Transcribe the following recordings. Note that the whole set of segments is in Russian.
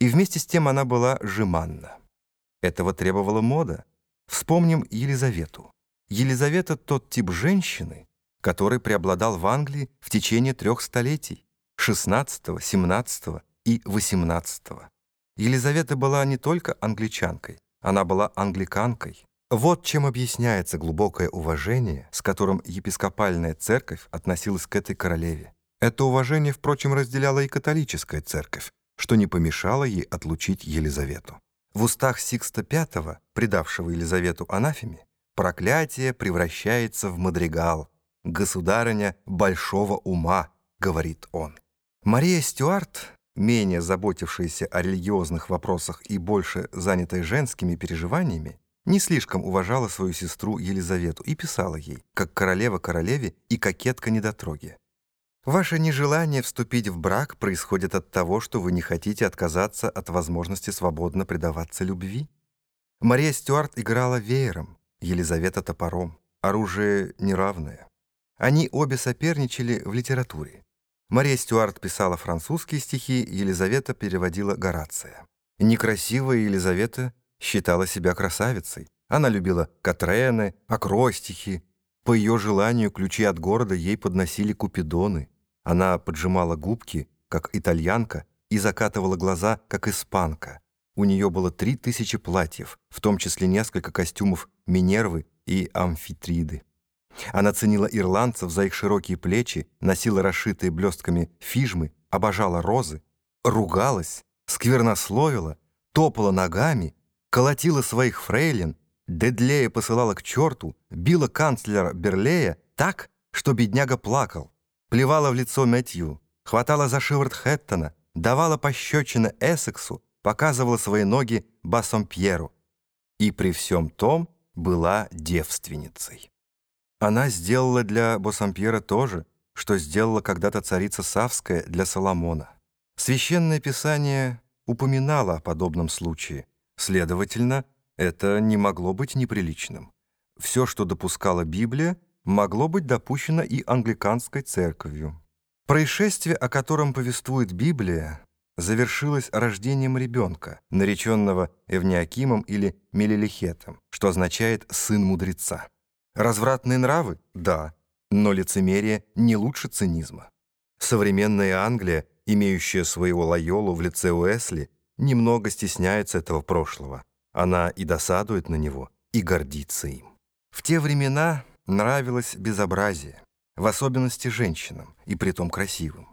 И вместе с тем она была жеманна. Этого требовала мода. Вспомним Елизавету. Елизавета — тот тип женщины, который преобладал в Англии в течение трех столетий — XVI, XVII и XVIII. Елизавета была не только англичанкой, она была англиканкой. Вот чем объясняется глубокое уважение, с которым епископальная церковь относилась к этой королеве. Это уважение, впрочем, разделяла и католическая церковь, что не помешало ей отлучить Елизавету. В устах Сикста V, предавшего Елизавету анафеме, проклятие превращается в мадригал. «Государыня большого ума», — говорит он. Мария Стюарт, менее заботившаяся о религиозных вопросах и больше занятая женскими переживаниями, не слишком уважала свою сестру Елизавету и писала ей, как королева королеве и кокетка недотроги. Ваше нежелание вступить в брак происходит от того, что вы не хотите отказаться от возможности свободно предаваться любви. Мария Стюарт играла веером, Елизавета топором. Оружие неравное. Они обе соперничали в литературе. Мария Стюарт писала французские стихи, Елизавета переводила Горация. Некрасивая Елизавета считала себя красавицей. Она любила Катрены, акростихи. По ее желанию ключи от города ей подносили купидоны. Она поджимала губки, как итальянка, и закатывала глаза, как испанка. У нее было три тысячи платьев, в том числе несколько костюмов Минервы и Амфитриды. Она ценила ирландцев за их широкие плечи, носила расшитые блестками фижмы, обожала розы, ругалась, сквернословила, топала ногами, колотила своих фрейлин, Дедлея посылала к черту, била канцлера Берлея так, что бедняга плакал, плевала в лицо Мэтью, хватала за шиворот Хэттона, давала пощечины Эссексу, показывала свои ноги Бассомпьеру и при всем том была девственницей. Она сделала для Бассомпьера то же, что сделала когда-то царица Савская для Соломона. Священное Писание упоминало о подобном случае. Следовательно, это не могло быть неприличным. Все, что допускала Библия, могло быть допущено и англиканской церковью. Происшествие, о котором повествует Библия, завершилось рождением ребенка, нареченного Эвниакимом или Мелилихетом, что означает «сын мудреца». Развратные нравы? Да, но лицемерие не лучше цинизма. Современная Англия, имеющая своего Лайолу в лице Уэсли, немного стесняется этого прошлого. Она и досадует на него, и гордится им. В те времена нравилось безобразие, в особенности женщинам, и притом красивым.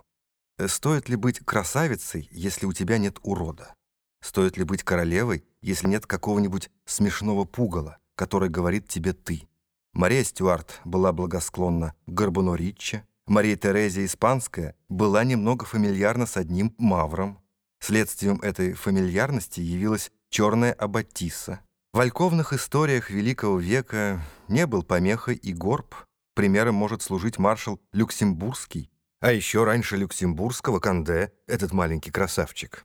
Стоит ли быть красавицей, если у тебя нет урода? Стоит ли быть королевой, если нет какого-нибудь смешного пугала, который говорит тебе «ты»? Мария Стюарт была благосклонна к Ричче, Мария Терезия Испанская была немного фамильярна с одним мавром. Следствием этой фамильярности явилась черная аббатиса. В альковных историях Великого века не был помехой и горб. Примером может служить маршал Люксембургский, а еще раньше Люксембургского Канде, этот маленький красавчик.